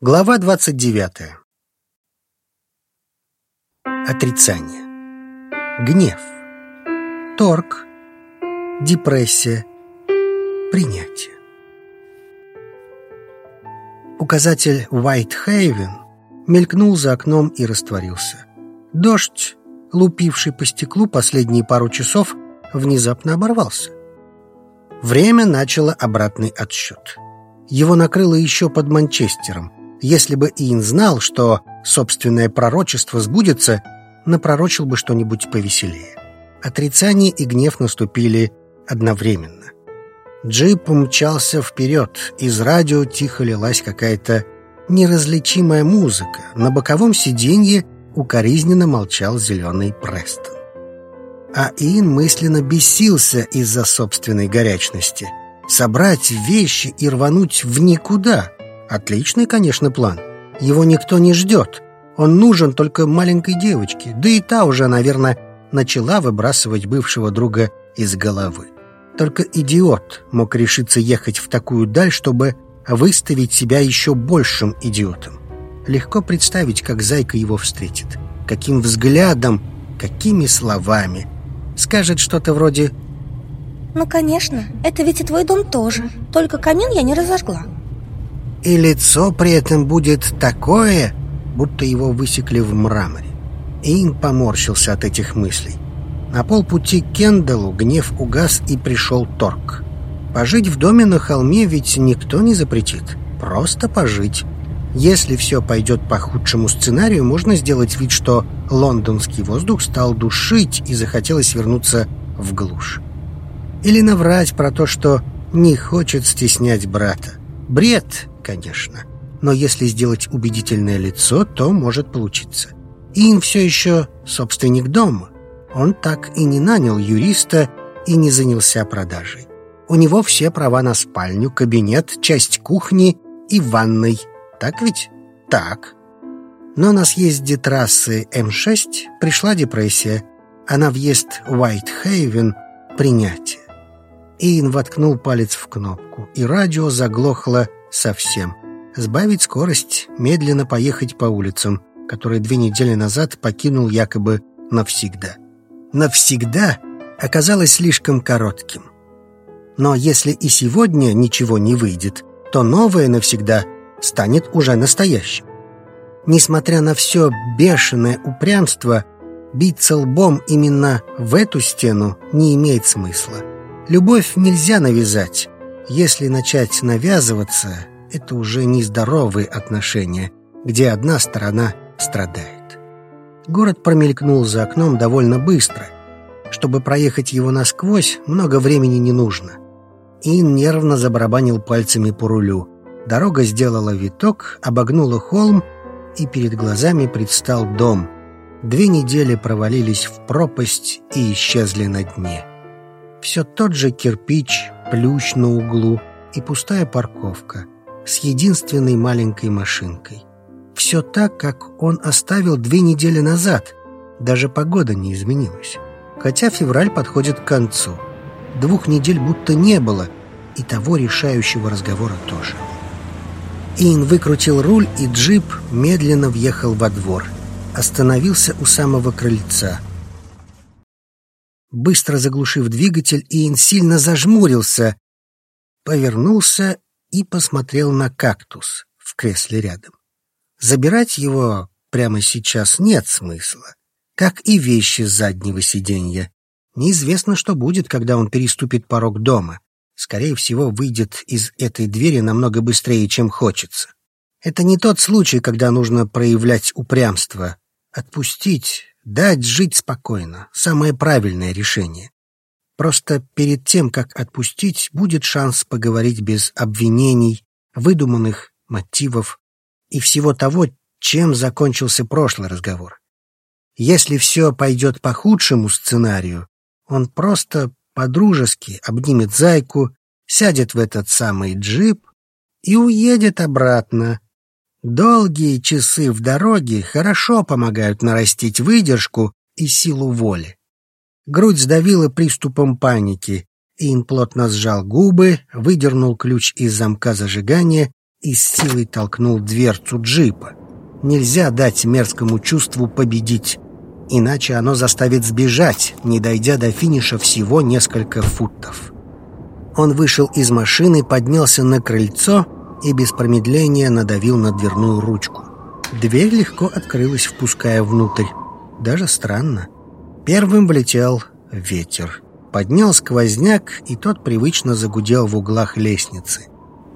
Глава 29. Отрицание. Гнев. Торг. Депрессия. Принятие. Указатель Уайт-Хейвен мелькнул за окном и растворился. Дождь, лупивший по стеклу последние пару часов, внезапно оборвался. Время начало обратный отсчет. Его накрыло еще под Манчестером – если бы Иин знал, что собственное пророчество сбудется, напророчил бы что-нибудь повеселее. Отрицание и гнев наступили одновременно. Джип умчался вперед, из радио тихо лилась какая-то неразличимая музыка. На боковом сиденье укоризненно молчал зеленый Престон. А Иин мысленно бесился из-за собственной горячности. Собрать вещи и рвануть в никуда — Отличный, конечно, план. Его никто не ждет. Он нужен только маленькой девочке, да и та уже, наверное, начала выбрасывать бывшего друга из головы. Только идиот мог решиться ехать в такую даль, чтобы выставить себя еще большим идиотом. Легко представить, как Зайка его встретит. Каким взглядом, какими словами. Скажет что-то вроде «Ну, конечно, это ведь и твой дом тоже. Только камин я не разожгла». И лицо при этом будет такое, будто его высекли в мраморе. Ин поморщился от этих мыслей. На полпути к Кендалу гнев угас и пришел торг. Пожить в доме на холме ведь никто не запретит. Просто пожить. Если все пойдет по худшему сценарию, можно сделать вид, что лондонский воздух стал душить и захотелось вернуться в глушь. Или наврать про то, что не хочет стеснять брата. Бред, конечно. Но если сделать убедительное лицо, то может получиться. Ин все еще собственник дома. Он так и не нанял юриста и не занялся продажей. У него все права на спальню, кабинет, часть кухни и ванной. Так ведь? Так. Но на съезде трассы М6 пришла депрессия, а на въезд Уайт-Хейвен — принятие. Иэн воткнул палец в кнопку, и радио заглохло совсем. Сбавить скорость, медленно поехать по улицам, которые две недели назад покинул якобы навсегда. Навсегда оказалось слишком коротким. Но если и сегодня ничего не выйдет, то новое навсегда станет уже настоящим. Несмотря на все бешеное упрямство, биться лбом именно в эту стену не имеет смысла. Любовь нельзя навязать. Если начать навязываться, это уже нездоровые отношения, где одна сторона страдает. Город промелькнул за окном довольно быстро. Чтобы проехать его насквозь, много времени не нужно. Ин нервно забарабанил пальцами по рулю. Дорога сделала виток, обогнула холм, и перед глазами предстал дом. Две недели провалились в пропасть и исчезли на дне. Все тот же кирпич, плющ на углу и пустая парковка с единственной маленькой машинкой. Все так, как он оставил две недели назад. Даже погода не изменилась. Хотя февраль подходит к концу. Двух недель будто не было, и того решающего разговора тоже. Ин выкрутил руль, и джип медленно въехал во двор. Остановился у самого крыльца – Быстро заглушив двигатель, Иэн сильно зажмурился, повернулся и посмотрел на кактус в кресле рядом. Забирать его прямо сейчас нет смысла, как и вещи с заднего сиденья. Неизвестно, что будет, когда он переступит порог дома. Скорее всего, выйдет из этой двери намного быстрее, чем хочется. Это не тот случай, когда нужно проявлять упрямство. Отпустить, Дать жить спокойно — самое правильное решение. Просто перед тем, как отпустить, будет шанс поговорить без обвинений, выдуманных мотивов и всего того, чем закончился прошлый разговор. Если все пойдет по худшему сценарию, он просто по-дружески обнимет зайку, сядет в этот самый джип и уедет обратно, Долгие часы в дороге хорошо помогают нарастить выдержку и силу воли. Грудь сдавила приступом паники. Ин плотно сжал губы, выдернул ключ из замка зажигания и с силой толкнул дверцу джипа. Нельзя дать мерзкому чувству победить, иначе оно заставит сбежать, не дойдя до финиша всего несколько футов. Он вышел из машины, поднялся на крыльцо и без промедления надавил на дверную ручку. Дверь легко открылась, впуская внутрь. Даже странно. Первым влетел ветер. Поднял сквозняк, и тот привычно загудел в углах лестницы.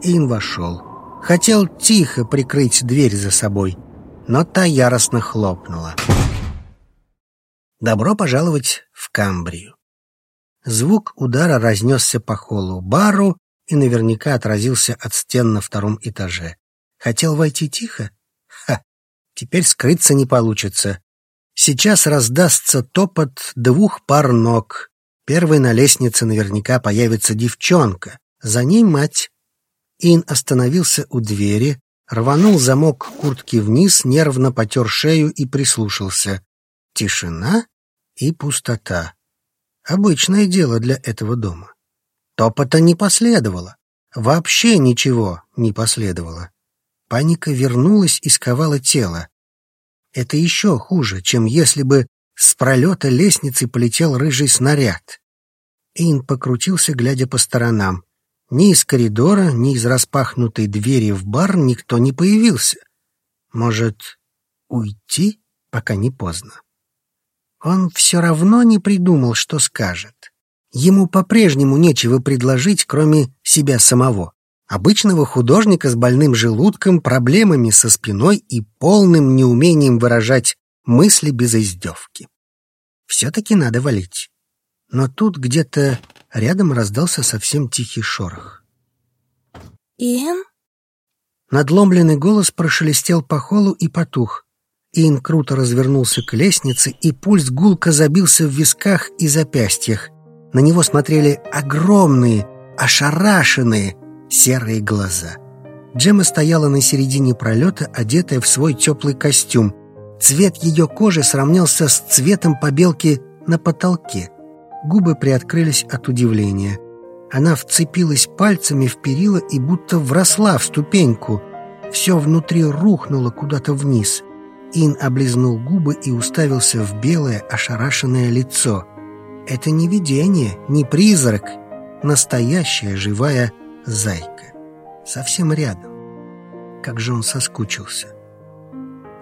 Ин вошел. Хотел тихо прикрыть дверь за собой, но та яростно хлопнула. Добро пожаловать в Камбрию. Звук удара разнесся по холлу бару и наверняка отразился от стен на втором этаже. Хотел войти тихо? Ха! Теперь скрыться не получится. Сейчас раздастся топот двух пар ног. Первой на лестнице наверняка появится девчонка, за ней мать. Ин остановился у двери, рванул замок куртки вниз, нервно потер шею и прислушался. Тишина и пустота. Обычное дело для этого дома. Топота не последовало. Вообще ничего не последовало. Паника вернулась и сковала тело. Это еще хуже, чем если бы с пролета лестницы полетел рыжий снаряд. Эйн покрутился, глядя по сторонам. Ни из коридора, ни из распахнутой двери в бар никто не появился. Может, уйти, пока не поздно? Он все равно не придумал, что скажет. Ему по-прежнему нечего предложить, кроме себя самого. Обычного художника с больным желудком, проблемами со спиной и полным неумением выражать мысли без издевки. Все-таки надо валить. Но тут где-то рядом раздался совсем тихий шорох. «Иэн?» Надломленный голос прошелестел по холу и потух. Иэн круто развернулся к лестнице, и пульс гулко забился в висках и запястьях. На него смотрели огромные, ошарашенные серые глаза. Джема стояла на середине пролета, одетая в свой теплый костюм. Цвет ее кожи сравнялся с цветом побелки на потолке. Губы приоткрылись от удивления. Она вцепилась пальцами в перила и будто вросла в ступеньку. Все внутри рухнуло куда-то вниз. Ин облизнул губы и уставился в белое, ошарашенное лицо. Это не видение, не призрак. Настоящая живая зайка. Совсем рядом. Как же он соскучился.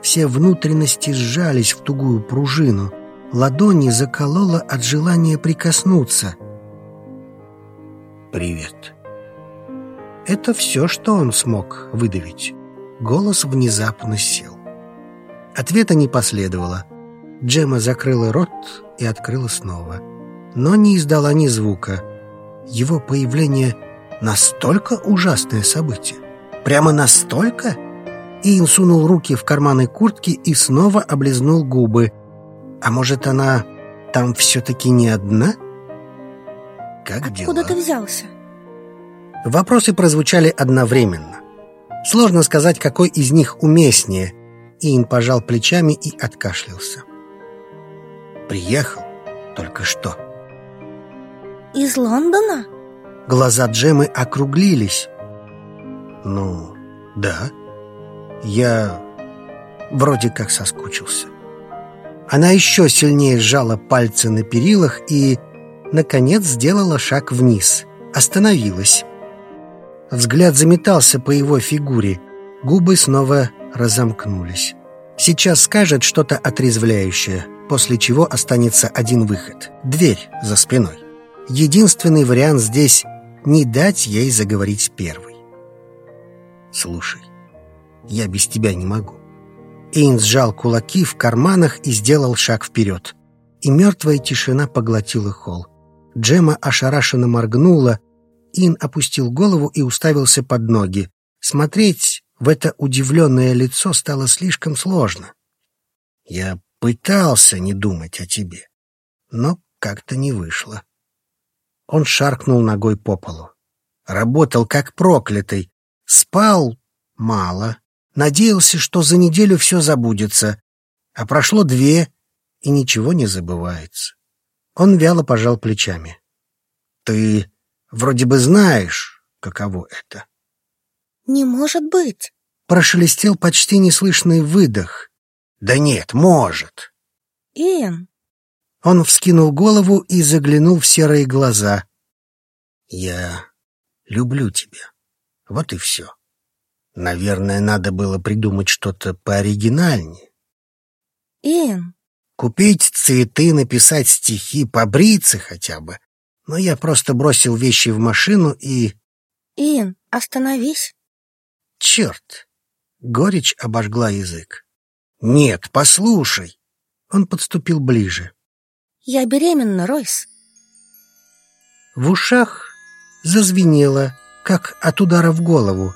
Все внутренности сжались в тугую пружину. Ладони заколола от желания прикоснуться. «Привет». Это все, что он смог выдавить. Голос внезапно сел. Ответа не последовало. Джема закрыла рот и открыла снова. Но не издала ни звука. Его появление настолько ужасное событие. Прямо настолько? Иэн сунул руки в карманы куртки и снова облизнул губы. А может, она там все-таки не одна? Как Откуда дела? ты взялся? Вопросы прозвучали одновременно. Сложно сказать, какой из них уместнее. Иэн пожал плечами и откашлялся. Приехал только что. Из Лондона? Глаза Джемы округлились. Ну, да. Я вроде как соскучился. Она еще сильнее сжала пальцы на перилах и, наконец, сделала шаг вниз. Остановилась. Взгляд заметался по его фигуре. Губы снова разомкнулись. Сейчас скажет что-то отрезвляющее, после чего останется один выход — дверь за спиной. Единственный вариант здесь — не дать ей заговорить первой. «Слушай, я без тебя не могу. Эйн сжал кулаки в карманах и сделал шаг вперед. И мертвая тишина поглотила холл. Джема ошарашенно моргнула. Ин опустил голову и уставился под ноги. Смотреть в это удивленное лицо стало слишком сложно. Я пытался не думать о тебе, но как-то не вышло. Он шаркнул ногой по полу. Работал как проклятый. Спал мало, Надеялся, что за неделю все забудется, а прошло две, и ничего не забывается. Он вяло пожал плечами. «Ты вроде бы знаешь, каково это». Не может быть. Прошелестел почти неслышный выдох. Да нет, может. Иэн. Он вскинул голову и заглянул в серые глаза. Я люблю тебя. Вот и все. Наверное, надо было придумать что-то пооригинальнее. Иэн. Купить цветы, написать стихи, побриться хотя бы. Но я просто бросил вещи в машину и... Иэн, остановись. Черт! Горечь обожгла язык. Нет, послушай. Он подступил ближе. Я беременна, Ройс. В ушах зазвенело, как от удара в голову.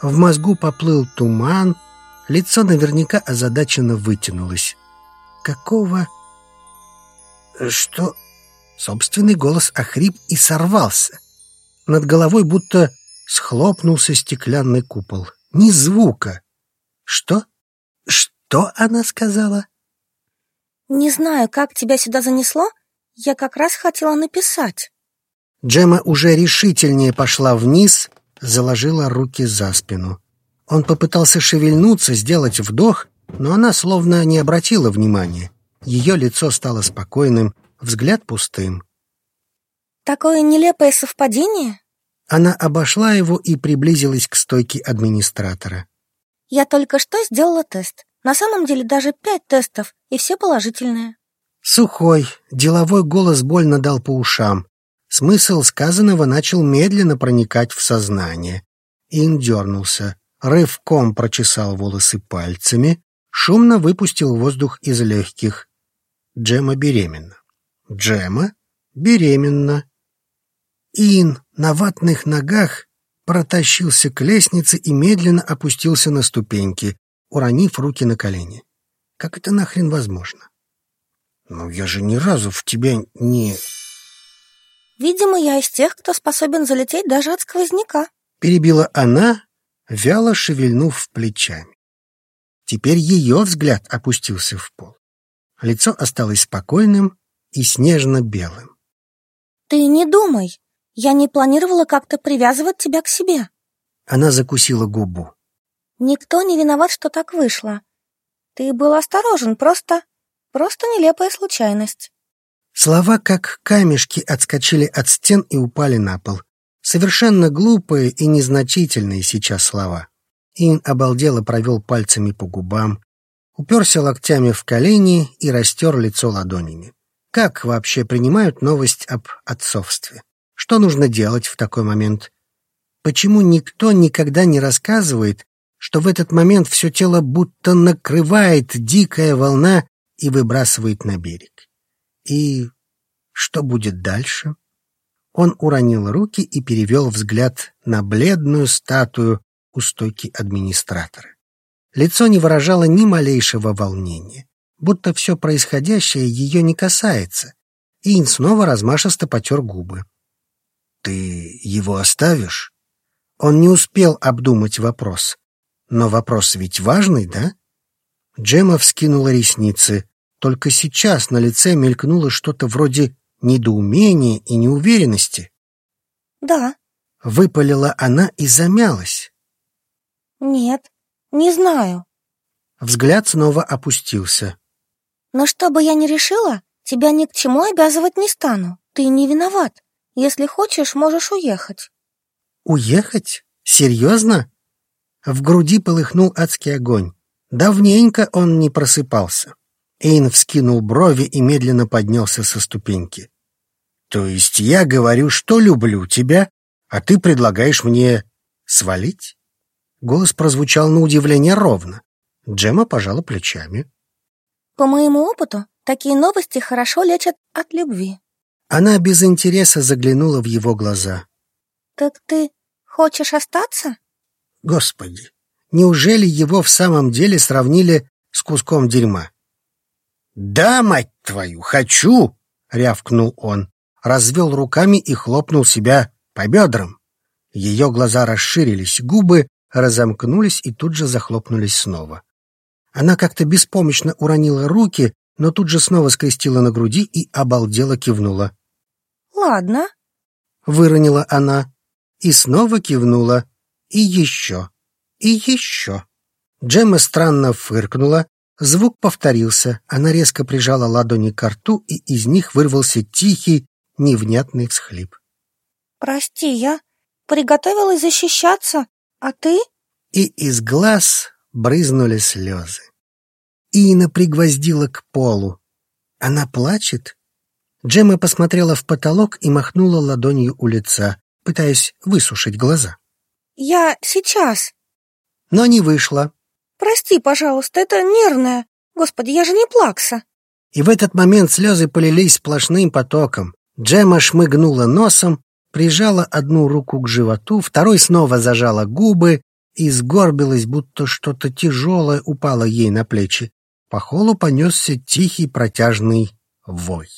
В мозгу поплыл туман, лицо наверняка озадаченно вытянулось. Какого... Что... Собственный голос охрип и сорвался. Над головой будто схлопнулся стеклянный купол. Ни звука. Что? Что она сказала? Не знаю, как тебя сюда занесло. Я как раз хотела написать. Джема уже решительнее пошла вниз, заложила руки за спину. Он попытался шевельнуться, сделать вдох, но она словно не обратила внимания. Ее лицо стало спокойным, взгляд пустым. Такое нелепое совпадение? Она обошла его и приблизилась к стойке администратора. Я только что сделала тест. На самом деле даже пять тестов, и все положительные. Сухой, деловой голос больно дал по ушам. Смысл сказанного начал медленно проникать в сознание. Ин дернулся, рывком прочесал волосы пальцами, шумно выпустил воздух из легких. Джема беременна. Джема беременна. Ин на ватных ногах протащился к лестнице и медленно опустился на ступеньки, уронив руки на колени. Как это нахрен возможно? Ну, я же ни разу в тебя не... Видимо, я из тех, кто способен залететь даже от сквозняка. Перебила она, вяло шевельнув плечами. Теперь ее взгляд опустился в пол. Лицо осталось спокойным и снежно-белым. Ты не думай. Я не планировала как-то привязывать тебя к себе. Она закусила губу. Никто не виноват, что так вышло. Ты был осторожен, просто... просто нелепая случайность. Слова, как камешки, отскочили от стен и упали на пол. Совершенно глупые и незначительные сейчас слова. Ин обалдело провел пальцами по губам, уперся локтями в колени и растер лицо ладонями. Как вообще принимают новость об отцовстве? Что нужно делать в такой момент? Почему никто никогда не рассказывает, что в этот момент все тело будто накрывает дикая волна и выбрасывает на берег? И что будет дальше? Он уронил руки и перевел взгляд на бледную статую у стойки администратора. Лицо не выражало ни малейшего волнения, будто все происходящее ее не касается. Ин снова размашисто потер губы. «Ты его оставишь?» Он не успел обдумать вопрос. Но вопрос ведь важный, да? Джема вскинула ресницы. Только сейчас на лице мелькнуло что-то вроде недоумения и неуверенности. Да. Выпалила она и замялась. Нет, не знаю. Взгляд снова опустился. Но что бы я ни решила, тебя ни к чему обязывать не стану. Ты не виноват. Если хочешь, можешь уехать. Уехать? Серьезно? В груди полыхнул адский огонь. Давненько он не просыпался. Эйн вскинул брови и медленно поднялся со ступеньки. «То есть я говорю, что люблю тебя, а ты предлагаешь мне свалить?» Голос прозвучал на удивление ровно. Джема пожала плечами. «По моему опыту, такие новости хорошо лечат от любви». Она без интереса заглянула в его глаза. «Так ты хочешь остаться?» Господи, неужели его в самом деле сравнили с куском дерьма? «Да, мать твою, хочу!» — рявкнул он, развел руками и хлопнул себя по бедрам. Ее глаза расширились, губы разомкнулись и тут же захлопнулись снова. Она как-то беспомощно уронила руки, но тут же снова скрестила на груди и обалдело кивнула. «Ладно», — выронила она и снова кивнула. И еще. И еще. Джемма странно фыркнула, звук повторился. Она резко прижала ладони к рту, и из них вырвался тихий, невнятный всхлип. «Прости, я приготовилась защищаться, а ты?» И из глаз брызнули слезы. Ина пригвоздила к полу. Она плачет? Джемма посмотрела в потолок и махнула ладонью у лица, пытаясь высушить глаза. «Я сейчас». Но не вышло. «Прости, пожалуйста, это нервное. Господи, я же не плакса». И в этот момент слезы полились сплошным потоком. Джемма шмыгнула носом, прижала одну руку к животу, второй снова зажала губы и сгорбилась, будто что-то тяжелое упало ей на плечи. По холу понесся тихий протяжный вой.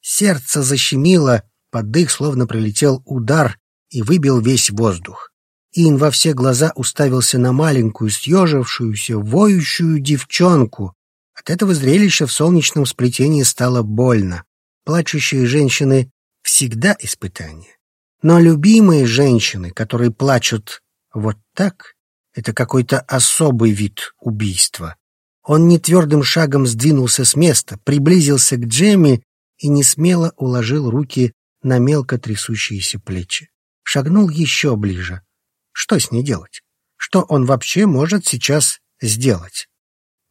Сердце защемило, под дых словно прилетел удар и выбил весь воздух. Ин во все глаза уставился на маленькую, съежившуюся, воющую девчонку. От этого зрелища в солнечном сплетении стало больно. Плачущие женщины всегда испытание. Но любимые женщины, которые плачут вот так, это какой-то особый вид убийства. Он нетвердым шагом сдвинулся с места, приблизился к Джемми и несмело уложил руки на мелко трясущиеся плечи. Шагнул еще ближе. Что с ней делать? Что он вообще может сейчас сделать?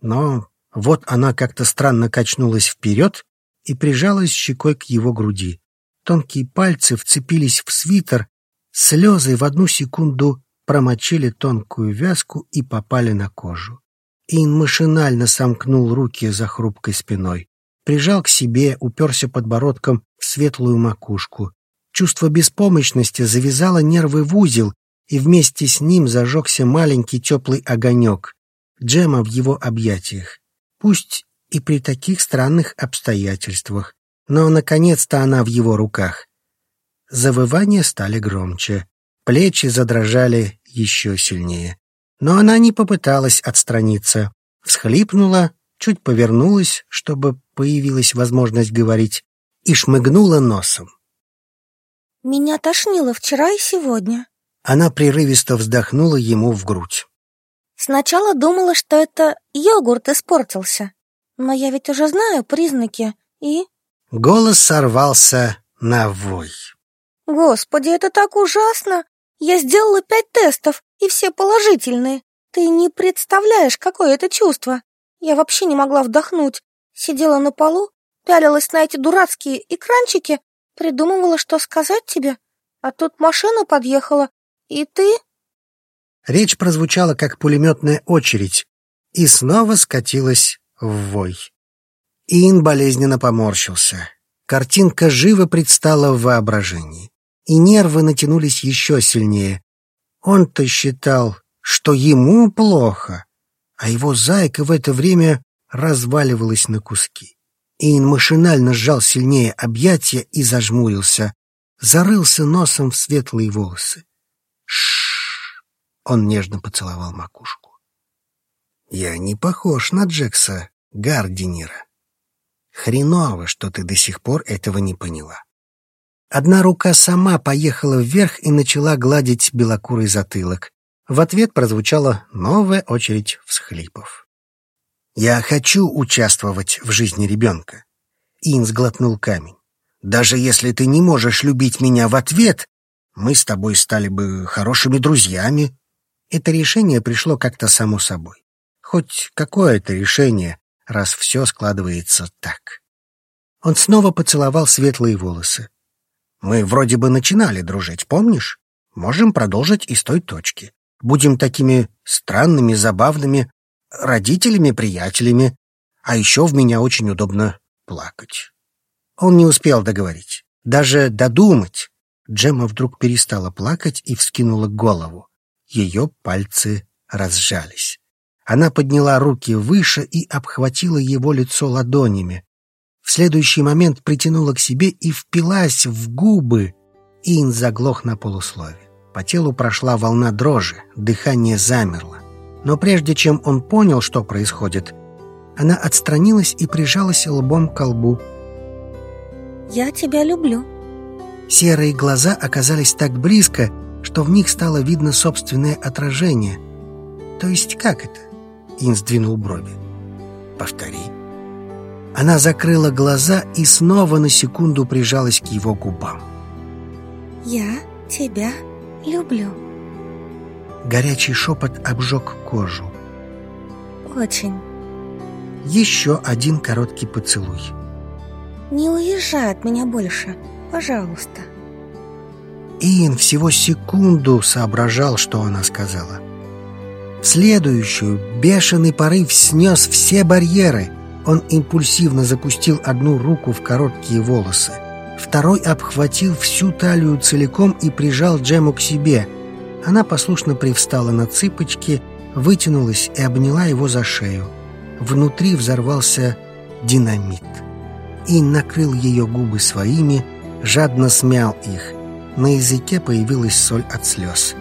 Но вот она как-то странно качнулась вперед и прижалась щекой к его груди. Тонкие пальцы вцепились в свитер, слезы в одну секунду промочили тонкую вязку и попали на кожу. Ин машинально сомкнул руки за хрупкой спиной, прижал к себе, уперся подбородком в светлую макушку. Чувство беспомощности завязало нервы в узел, и вместе с ним зажегся маленький теплый огонек. Джема в его объятиях. Пусть и при таких странных обстоятельствах, но, наконец-то, она в его руках. Завывания стали громче, плечи задрожали еще сильнее. Но она не попыталась отстраниться, всхлипнула, чуть повернулась, чтобы появилась возможность говорить, и шмыгнула носом. «Меня тошнило вчера и сегодня». Она прерывисто вздохнула ему в грудь. «Сначала думала, что это йогурт испортился, но я ведь уже знаю признаки и...» Голос сорвался на вой. «Господи, это так ужасно! Я сделала пять тестов, и все положительные. Ты не представляешь, какое это чувство. Я вообще не могла вдохнуть. Сидела на полу, пялилась на эти дурацкие экранчики, придумывала, что сказать тебе. А тут машина подъехала, и ты...» Речь прозвучала, как пулеметная очередь, и снова скатилась в вой. Ин болезненно поморщился. Картинка живо предстала в воображении, и нервы натянулись еще сильнее. Он-то считал, что ему плохо, а его зайка в это время разваливалась на куски. Ин машинально сжал сильнее объятия и зажмурился, зарылся носом в светлые волосы. Он нежно поцеловал макушку. Я не похож на Джекса Гардинера. Хреново, что ты до сих пор этого не поняла. Одна рука сама поехала вверх и начала гладить белокурый затылок. В ответ прозвучала новая очередь всхлипов. «Я хочу участвовать в жизни ребенка», — Ин сглотнул камень. «Даже если ты не можешь любить меня в ответ, мы с тобой стали бы хорошими друзьями». Это решение пришло как-то само собой. Хоть какое-то решение, раз все складывается так. Он снова поцеловал светлые волосы. «Мы вроде бы начинали дружить, помнишь? Можем продолжить из той точки. Будем такими странными, забавными родителями, приятелями. А еще в меня очень удобно плакать». Он не успел договорить, даже додумать. Джемма вдруг перестала плакать и вскинула голову. Ее пальцы разжались. Она подняла руки выше и обхватила его лицо ладонями. В следующий момент притянула к себе и впилась в губы. Ин заглох на полуслове. По телу прошла волна дрожи, дыхание замерло. Но прежде чем он понял, что происходит, она отстранилась и прижалась лбом к лбу. «Я тебя люблю». Серые глаза оказались так близко, что в них стало видно собственное отражение — То есть как это? Ин сдвинул брови. Повтори. Она закрыла глаза и снова на секунду прижалась к его губам. Я тебя люблю. Горячий шепот обжег кожу. Очень. Еще один короткий поцелуй. Не уезжай от меня больше, пожалуйста. Иэн всего секунду соображал, что она сказала. В следующую бешеный порыв снес все барьеры. Он импульсивно запустил одну руку в короткие волосы. Второй обхватил всю талию целиком и прижал Джему к себе. Она послушно привстала на цыпочки, вытянулась и обняла его за шею. Внутри взорвался динамит. И накрыл ее губы своими, жадно смял их. На языке появилась соль от слез.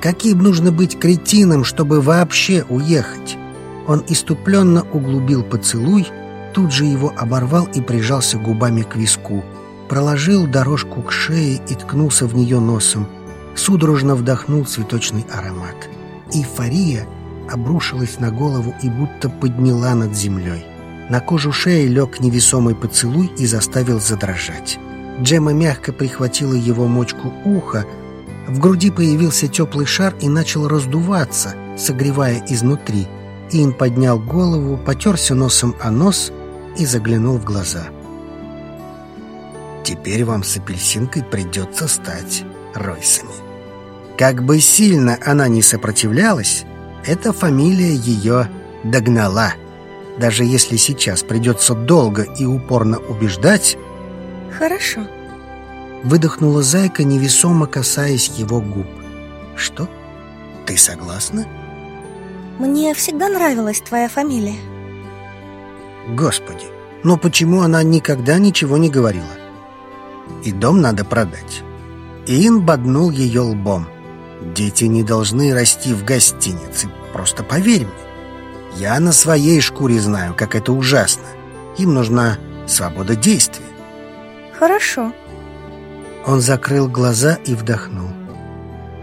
Каким нужно быть кретином, чтобы вообще уехать? Он иступленно углубил поцелуй, тут же его оборвал и прижался губами к виску. Проложил дорожку к шее и ткнулся в нее носом. Судорожно вдохнул цветочный аромат. Эйфория обрушилась на голову и будто подняла над землей. На кожу шеи лег невесомый поцелуй и заставил задрожать. Джема мягко прихватила его мочку уха, в груди появился теплый шар и начал раздуваться, согревая изнутри. Ин поднял голову, потерся носом о нос и заглянул в глаза. «Теперь вам с апельсинкой придется стать Ройсами». Как бы сильно она ни сопротивлялась, эта фамилия ее догнала. Даже если сейчас придется долго и упорно убеждать... Хорошо. Выдохнула зайка, невесомо касаясь его губ. Что? Ты согласна? Мне всегда нравилась твоя фамилия. Господи, но почему она никогда ничего не говорила? И дом надо продать. Ин боднул ее лбом. Дети не должны расти в гостинице, просто поверь мне. Я на своей шкуре знаю, как это ужасно. Им нужна свобода действия. Хорошо. Он закрыл глаза и вдохнул.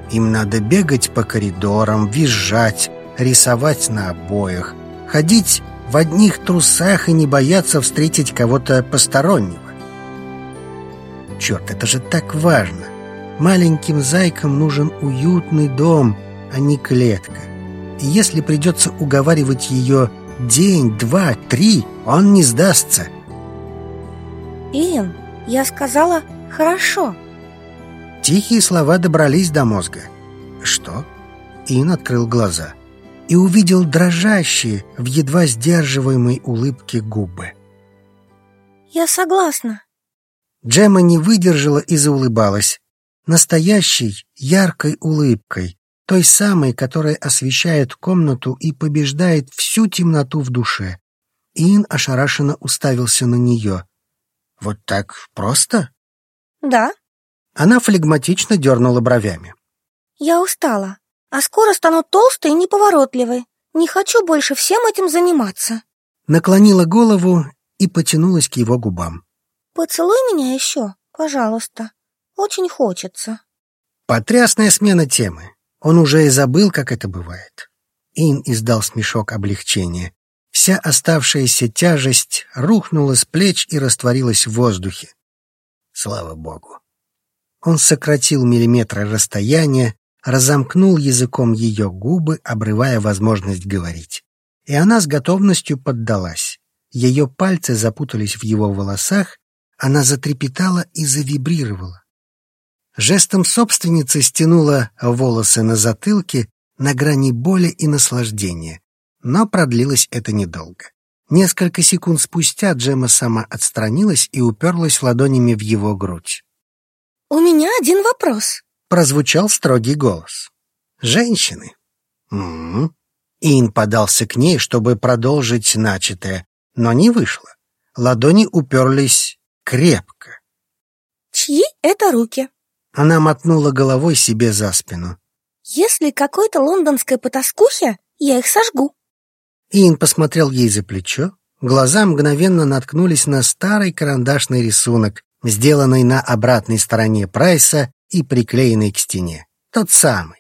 Им надо бегать по коридорам, визжать, рисовать на обоях, ходить в одних трусах и не бояться встретить кого-то постороннего. Черт, это же так важно. Маленьким зайкам нужен уютный дом, а не клетка. И если придется уговаривать ее день, два, три, он не сдастся. Иэн, я сказала «хорошо». Тихие слова добрались до мозга. Что? Ин открыл глаза и увидел дрожащие в едва сдерживаемой улыбке губы. «Я согласна». Джема не выдержала и заулыбалась настоящей, яркой улыбкой, той самой, которая освещает комнату и побеждает всю темноту в душе. Ин ошарашенно уставился на нее. «Вот так просто?» «Да». Она флегматично дернула бровями. «Я устала, а скоро стану толстой и неповоротливой. Не хочу больше всем этим заниматься». Наклонила голову и потянулась к его губам. «Поцелуй меня еще, пожалуйста». Очень хочется. Потрясная смена темы. Он уже и забыл, как это бывает. Ин издал смешок облегчения. Вся оставшаяся тяжесть рухнула с плеч и растворилась в воздухе. Слава богу. Он сократил миллиметры расстояния, разомкнул языком ее губы, обрывая возможность говорить. И она с готовностью поддалась. Ее пальцы запутались в его волосах, она затрепетала и завибрировала. Жестом собственницы стянула волосы на затылке на грани боли и наслаждения. Но продлилось это недолго. Несколько секунд спустя Джема сама отстранилась и уперлась ладонями в его грудь. «У меня один вопрос», — прозвучал строгий голос. «Женщины». «М-м-м». Ин подался к ней, чтобы продолжить начатое, но не вышло. Ладони уперлись крепко. «Чьи это руки?» Она мотнула головой себе за спину. «Если какой-то лондонской потаскухе, я их сожгу». Иэн посмотрел ей за плечо. Глаза мгновенно наткнулись на старый карандашный рисунок, сделанный на обратной стороне прайса и приклеенный к стене. Тот самый.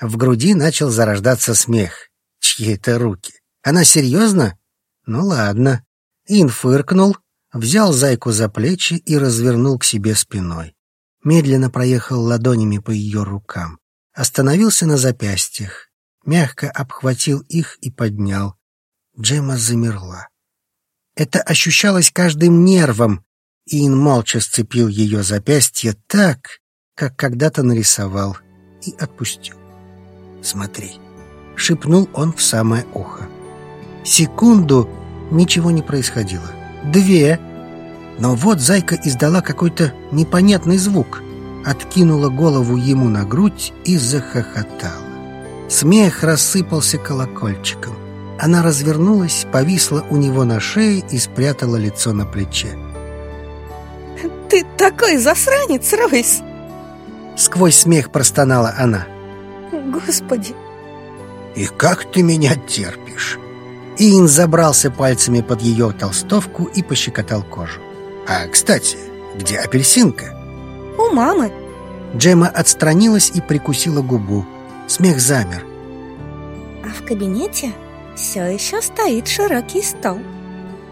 В груди начал зарождаться смех. чьи это руки. Она серьезно? Ну ладно. Ин фыркнул, взял зайку за плечи и развернул к себе спиной. Медленно проехал ладонями по ее рукам. Остановился на запястьях. Мягко обхватил их и поднял. Джема замерла. Это ощущалось каждым нервом. Ин молча сцепил ее запястье так, как когда-то нарисовал, и отпустил. «Смотри», — шепнул он в самое ухо. Секунду ничего не происходило. Две. Но вот зайка издала какой-то непонятный звук, откинула голову ему на грудь и захохотала. Смех рассыпался колокольчиком. Она развернулась, повисла у него на шее и спрятала лицо на плече. «Ты такой засранец, Ройс!» Сквозь смех простонала она. «Господи!» «И как ты меня терпишь?» Иин забрался пальцами под ее толстовку и пощекотал кожу. «А, кстати, где апельсинка?» «У мамы». Джема отстранилась и прикусила губу. Смех замер. «А в кабинете все еще стоит широкий стол».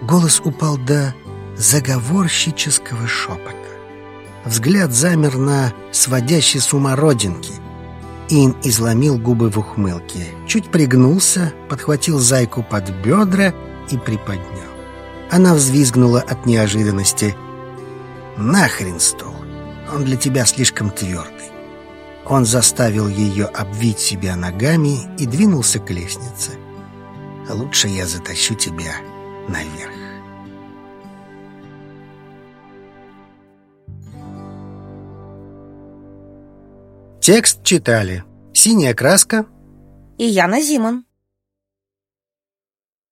Голос упал до заговорщического шепота. Взгляд замер на сводящей с ума родинки — Ин изломил губы в ухмылке, чуть пригнулся, подхватил зайку под бедра и приподнял. Она взвизгнула от неожиданности. «Нахрен стол! Он для тебя слишком твердый!» Он заставил ее обвить себя ногами и двинулся к лестнице. «Лучше я затащу тебя наверх». Текст читали Синяя краска и Яна Зиман.